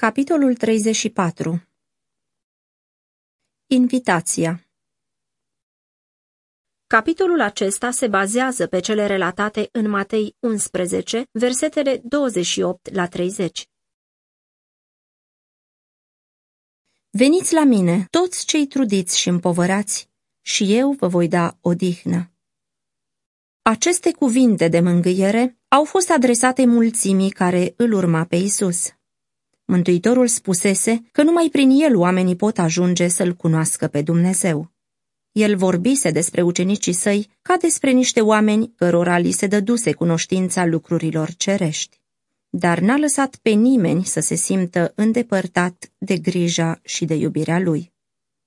Capitolul 34 Invitația Capitolul acesta se bazează pe cele relatate în Matei 11, versetele 28 la 30. Veniți la mine, toți cei trudiți și împovărați, și eu vă voi da odihnă. Aceste cuvinte de mângâiere au fost adresate mulțimii care îl urma pe Isus. Mântuitorul spusese că numai prin el oamenii pot ajunge să-L cunoască pe Dumnezeu. El vorbise despre ucenicii săi ca despre niște oameni cărora li se dăduse cunoștința lucrurilor cerești. Dar n-a lăsat pe nimeni să se simtă îndepărtat de grija și de iubirea lui.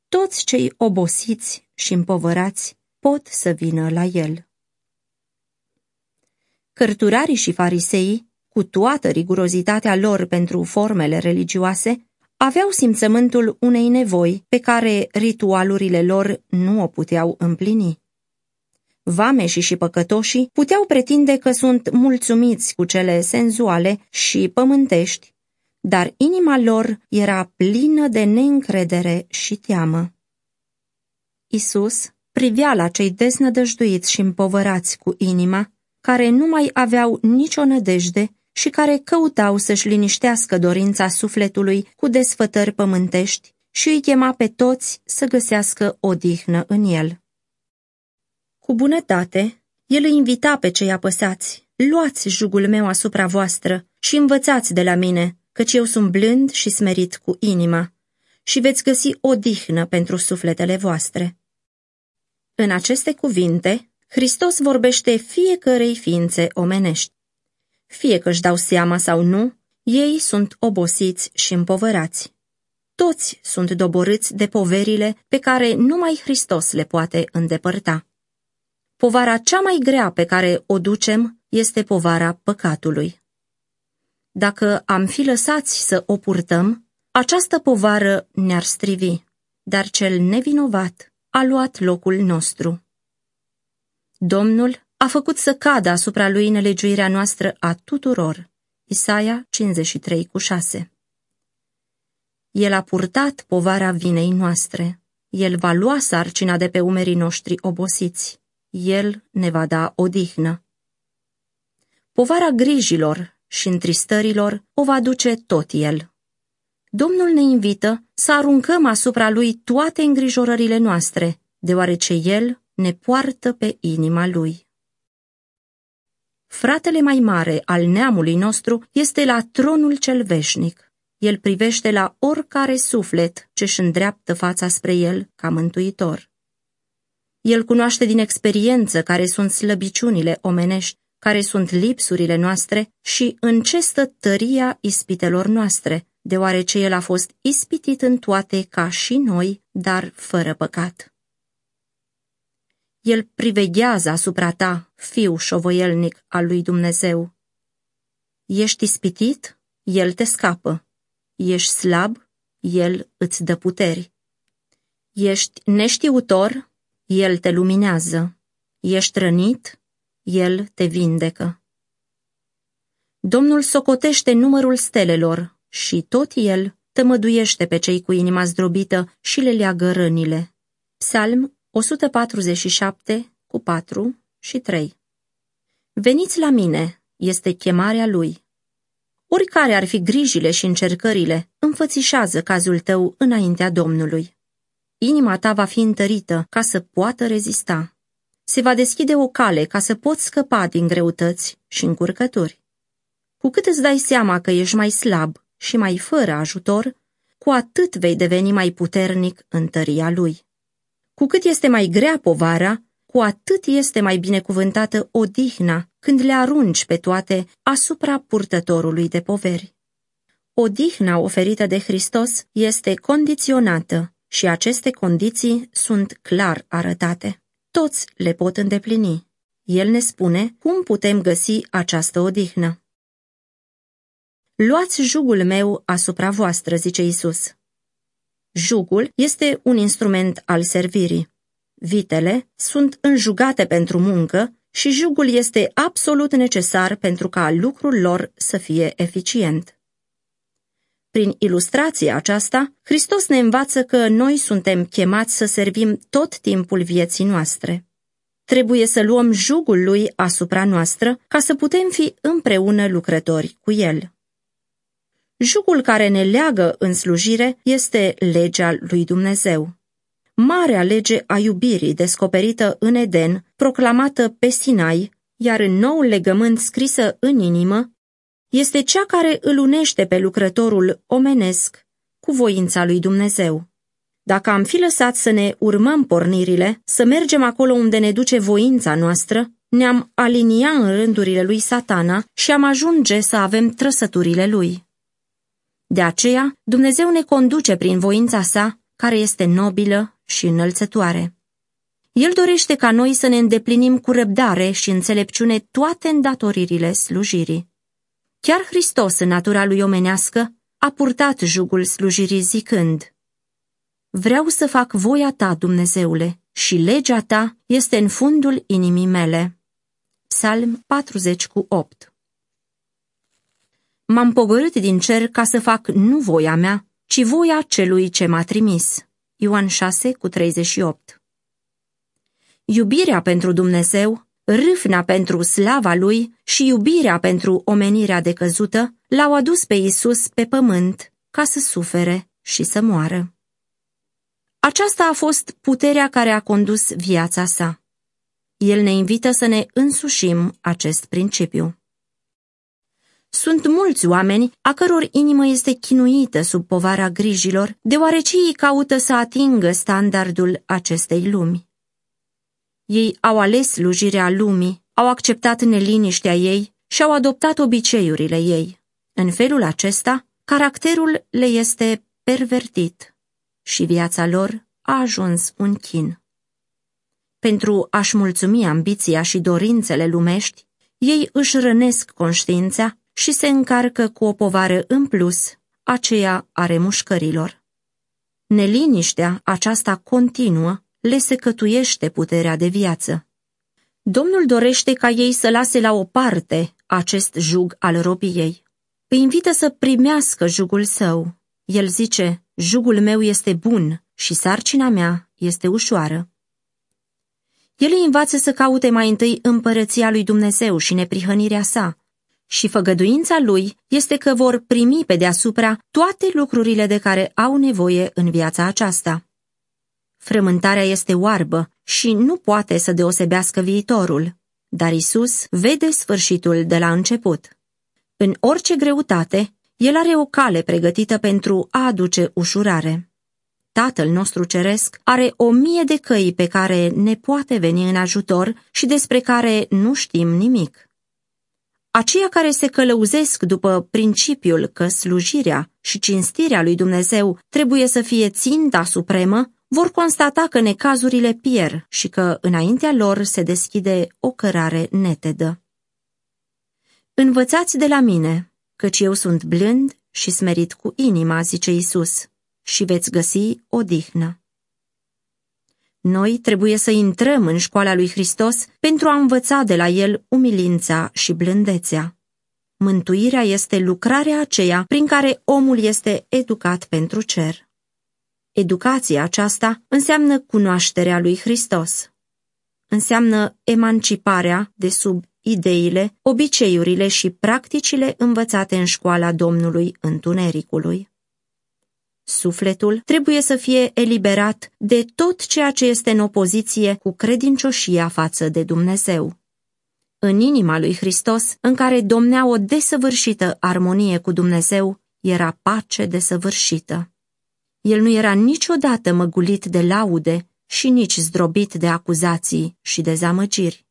Toți cei obosiți și împovărați pot să vină la el. Cărturarii și fariseii cu toată rigurozitatea lor pentru formele religioase, aveau simțământul unei nevoi pe care ritualurile lor nu o puteau împlini. Vameșii și păcătoșii puteau pretinde că sunt mulțumiți cu cele senzuale și pământești, dar inima lor era plină de neîncredere și teamă. Isus privea la cei deznădăjduiți și împovărați cu inima, care nu mai aveau nicio nădejde și care căutau să-și liniștească dorința sufletului cu desfătări pământești și îi chema pe toți să găsească odihnă în el. Cu bunătate, el îi invita pe cei apăsați, luați jugul meu asupra voastră și învățați de la mine, căci eu sunt blând și smerit cu inima, și veți găsi odihnă pentru sufletele voastre. În aceste cuvinte, Hristos vorbește fiecărei ființe omenești. Fie că își dau seama sau nu, ei sunt obosiți și împovărați. Toți sunt doborâți de poverile pe care numai Hristos le poate îndepărta. Povara cea mai grea pe care o ducem este povara păcatului. Dacă am fi lăsați să o purtăm, această povară ne-ar strivi, dar cel nevinovat a luat locul nostru. Domnul a făcut să cadă asupra lui nelegiuirea noastră a tuturor. Isaia 53 cu 6 El a purtat povara vinei noastre. El va lua sarcina de pe umerii noștri obosiți. El ne va da odihnă. Povara grijilor și întristărilor o va duce tot El. Domnul ne invită să aruncăm asupra Lui toate îngrijorările noastre, deoarece El ne poartă pe inima Lui. Fratele mai mare al neamului nostru este la tronul cel veșnic. El privește la oricare suflet ce-și îndreaptă fața spre el ca mântuitor. El cunoaște din experiență care sunt slăbiciunile omenești, care sunt lipsurile noastre și în ce stă tăria ispitelor noastre, deoarece el a fost ispitit în toate ca și noi, dar fără păcat. El priveghează asupra ta, fiu șovăielnic al lui Dumnezeu. Ești ispitit? El te scapă. Ești slab? El îți dă puteri. Ești neștiutor? El te luminează. Ești rănit? El te vindecă. Domnul socotește numărul stelelor și tot el tămăduiește pe cei cu inima zdrobită și le leagă rănile. Psalm 147 cu 4 și 3 Veniți la mine, este chemarea lui. Oricare ar fi grijile și încercările, înfățișează cazul tău înaintea Domnului. Inima ta va fi întărită ca să poată rezista. Se va deschide o cale ca să poți scăpa din greutăți și încurcături. Cu cât îți dai seama că ești mai slab și mai fără ajutor, cu atât vei deveni mai puternic în tăria lui. Cu cât este mai grea povara, cu atât este mai binecuvântată odihna când le arunci pe toate asupra purtătorului de poveri. Odihna oferită de Hristos este condiționată și aceste condiții sunt clar arătate. Toți le pot îndeplini. El ne spune cum putem găsi această odihnă. Luați jugul meu asupra voastră, zice Isus. Jugul este un instrument al servirii. Vitele sunt înjugate pentru muncă și jugul este absolut necesar pentru ca lucrul lor să fie eficient. Prin ilustrația aceasta, Hristos ne învață că noi suntem chemați să servim tot timpul vieții noastre. Trebuie să luăm jugul lui asupra noastră ca să putem fi împreună lucrători cu el. Jugul care ne leagă în slujire este legea lui Dumnezeu. Marea lege a iubirii descoperită în Eden, proclamată pe Sinai, iar în noul legământ scrisă în inimă, este cea care îl unește pe lucrătorul omenesc cu voința lui Dumnezeu. Dacă am fi lăsat să ne urmăm pornirile, să mergem acolo unde ne duce voința noastră, ne-am alinia în rândurile lui satana și am ajunge să avem trăsăturile lui. De aceea, Dumnezeu ne conduce prin voința sa, care este nobilă și înălțătoare. El dorește ca noi să ne îndeplinim cu răbdare și înțelepciune toate îndatoririle slujirii. Chiar Hristos, în natura lui omenească, a purtat jugul slujirii zicând, Vreau să fac voia ta, Dumnezeule, și legea ta este în fundul inimii mele. Psalm 40 cu 8 M-am pogorât din cer ca să fac nu voia mea, ci voia celui ce m-a trimis. Ioan 6 cu 38 Iubirea pentru Dumnezeu râfna pentru slava lui și iubirea pentru omenirea decăzută l-au adus pe Isus pe pământ ca să sufere și să moară. Aceasta a fost puterea care a condus viața sa. El ne invită să ne însușim acest principiu. Sunt mulți oameni a căror inimă este chinuită sub povara grijilor, deoarece ei caută să atingă standardul acestei lumi. Ei au ales slujirea lumii, au acceptat neliniștea ei și au adoptat obiceiurile ei. În felul acesta, caracterul le este pervertit și viața lor a ajuns un chin. Pentru a-și mulțumi ambiția și dorințele lumești, ei își rănesc conștiința și se încarcă cu o povară în plus, aceea a remușcărilor. Neliniștea aceasta continuă le secătuiește puterea de viață. Domnul dorește ca ei să lase la o parte acest jug al robiei. Îi invită să primească jugul său. El zice, jugul meu este bun și sarcina mea este ușoară. El îi învață să caute mai întâi împărăția lui Dumnezeu și neprihănirea sa, și făgăduința lui este că vor primi pe deasupra toate lucrurile de care au nevoie în viața aceasta. Frământarea este oarbă și nu poate să deosebească viitorul, dar Isus vede sfârșitul de la început. În orice greutate, El are o cale pregătită pentru a aduce ușurare. Tatăl nostru ceresc are o mie de căi pe care ne poate veni în ajutor și despre care nu știm nimic. Aceia care se călăuzesc după principiul că slujirea și cinstirea lui Dumnezeu trebuie să fie ținta supremă, vor constata că necazurile pierd și că înaintea lor se deschide o cărare netedă. Învățați de la mine, căci eu sunt blând și smerit cu inima, zice Isus, și veți găsi odihnă. Noi trebuie să intrăm în școala lui Hristos pentru a învăța de la el umilința și blândețea. Mântuirea este lucrarea aceea prin care omul este educat pentru cer. Educația aceasta înseamnă cunoașterea lui Hristos. Înseamnă emanciparea de sub ideile, obiceiurile și practicile învățate în școala Domnului Întunericului. Sufletul trebuie să fie eliberat de tot ceea ce este în opoziție cu credincioșia față de Dumnezeu. În inima lui Hristos, în care domnea o desăvârșită armonie cu Dumnezeu, era pace desăvârșită. El nu era niciodată măgulit de laude și nici zdrobit de acuzații și dezamăgiri.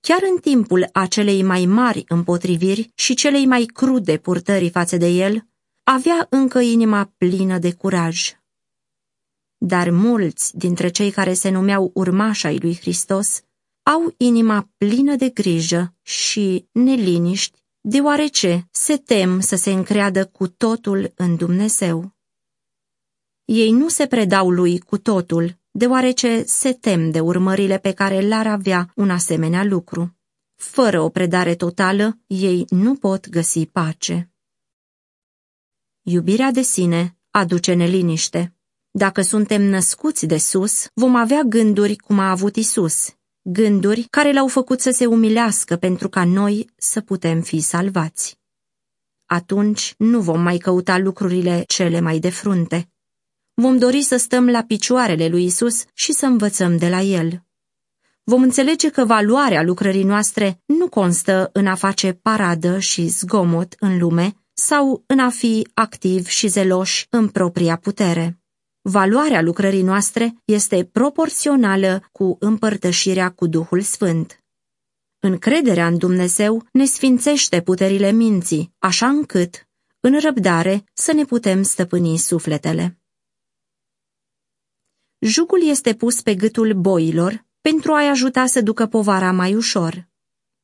Chiar în timpul acelei mai mari împotriviri și celei mai crude purtări față de el, avea încă inima plină de curaj. Dar mulți dintre cei care se numeau urmași ai lui Hristos au inima plină de grijă și neliniști, deoarece se tem să se încreadă cu totul în Dumnezeu. Ei nu se predau lui cu totul, deoarece se tem de urmările pe care l-ar avea un asemenea lucru. Fără o predare totală, ei nu pot găsi pace. Iubirea de sine aduce neliniște. Dacă suntem născuți de sus, vom avea gânduri cum a avut Isus, gânduri care l-au făcut să se umilească pentru ca noi să putem fi salvați. Atunci nu vom mai căuta lucrurile cele mai de frunte. Vom dori să stăm la picioarele lui Isus și să învățăm de la el. Vom înțelege că valoarea lucrării noastre nu constă în a face paradă și zgomot în lume sau în a fi activ și zeloși în propria putere. Valoarea lucrării noastre este proporțională cu împărtășirea cu Duhul Sfânt. Încrederea în Dumnezeu ne sfințește puterile minții, așa încât, în răbdare, să ne putem stăpâni sufletele. Jugul este pus pe gâtul boilor pentru a-i ajuta să ducă povara mai ușor.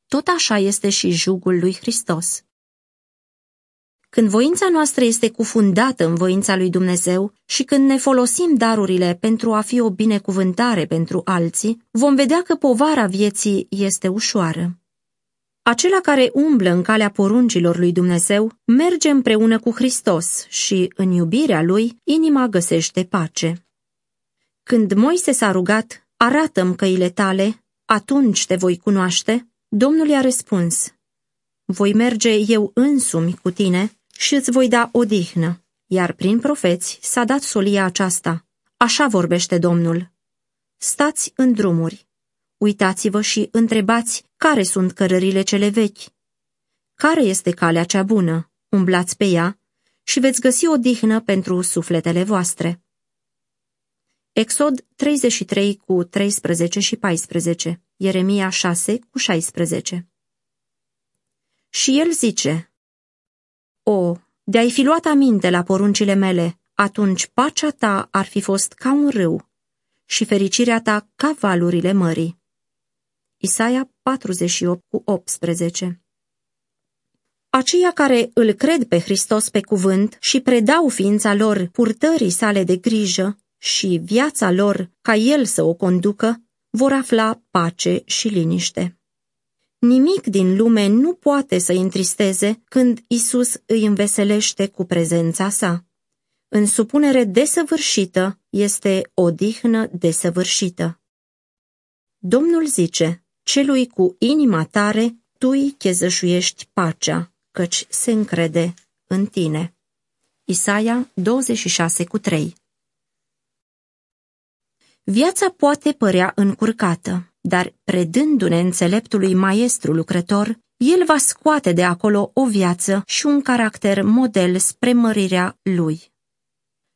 Tot așa este și jugul lui Hristos. Când voința noastră este cufundată în voința lui Dumnezeu și când ne folosim darurile pentru a fi o binecuvântare pentru alții, vom vedea că povara vieții este ușoară. Acela care umblă în calea poruncilor lui Dumnezeu merge împreună cu Hristos și, în iubirea lui, inima găsește pace. Când Moise s-a rugat, arată-mi căile tale, atunci te voi cunoaște, Domnul i-a răspuns, voi merge eu însumi cu tine și îți voi da odihnă. Iar prin profeți s-a dat solia aceasta. Așa vorbește Domnul. Stați în drumuri. Uitați-vă și întrebați care sunt cărările cele vechi. Care este calea cea bună? Umblați pe ea și veți găsi odihnă pentru sufletele voastre. Exod 33 cu 13 și 14, Ieremia 6 cu 16 Și el zice, o, de-ai fi luat aminte la poruncile mele, atunci pacea ta ar fi fost ca un râu și fericirea ta ca valurile mării. Isaia 48 cu 18 Aceia care îl cred pe Hristos pe cuvânt și predau ființa lor purtării sale de grijă și viața lor ca El să o conducă, vor afla pace și liniște. Nimic din lume nu poate să întristeze când Isus îi înveselește cu prezența sa. În supunere desăvârșită este odihnă desăvârșită. Domnul zice, celui cu inima tare, tu îi chezășuiești pacea, căci se încrede în tine. Isaia 26 cu 3 Viața poate părea încurcată dar predându-ne înțeleptului maestru lucrător, el va scoate de acolo o viață și un caracter model spre mărirea lui.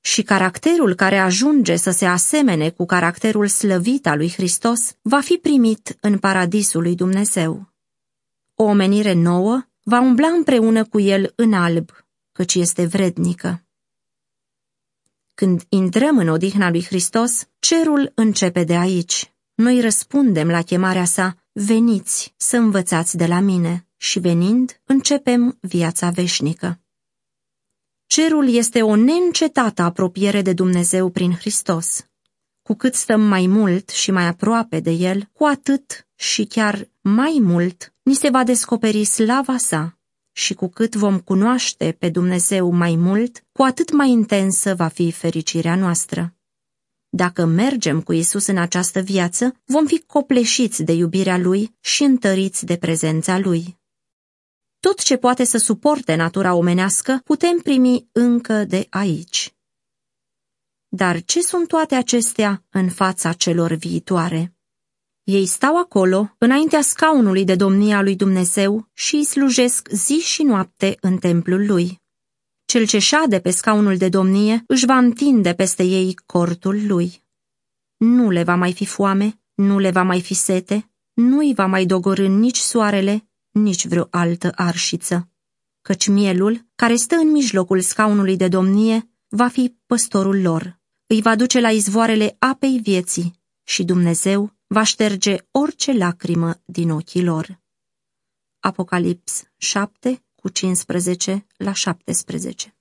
Și caracterul care ajunge să se asemene cu caracterul slăvit al lui Hristos va fi primit în paradisul lui Dumnezeu. O omenire nouă va umbla împreună cu el în alb, căci este vrednică. Când intrăm în odihna lui Hristos, cerul începe de aici. Noi răspundem la chemarea sa, veniți să învățați de la mine și venind, începem viața veșnică. Cerul este o neîncetată apropiere de Dumnezeu prin Hristos. Cu cât stăm mai mult și mai aproape de El, cu atât și chiar mai mult ni se va descoperi slava sa și cu cât vom cunoaște pe Dumnezeu mai mult, cu atât mai intensă va fi fericirea noastră. Dacă mergem cu Isus în această viață, vom fi copleșiți de iubirea Lui și întăriți de prezența Lui. Tot ce poate să suporte natura omenească putem primi încă de aici. Dar ce sunt toate acestea în fața celor viitoare? Ei stau acolo, înaintea scaunului de domnia lui Dumnezeu și îi slujesc zi și noapte în templul lui. Cel ce șade pe scaunul de domnie își va întinde peste ei cortul lui. Nu le va mai fi foame, nu le va mai fi sete, nu îi va mai dogorâ nici soarele, nici vreo altă arșiță. Căci mielul, care stă în mijlocul scaunului de domnie, va fi păstorul lor. Îi va duce la izvoarele apei vieții și Dumnezeu va șterge orice lacrimă din ochii lor. Apocalips 7 cu 15 la 17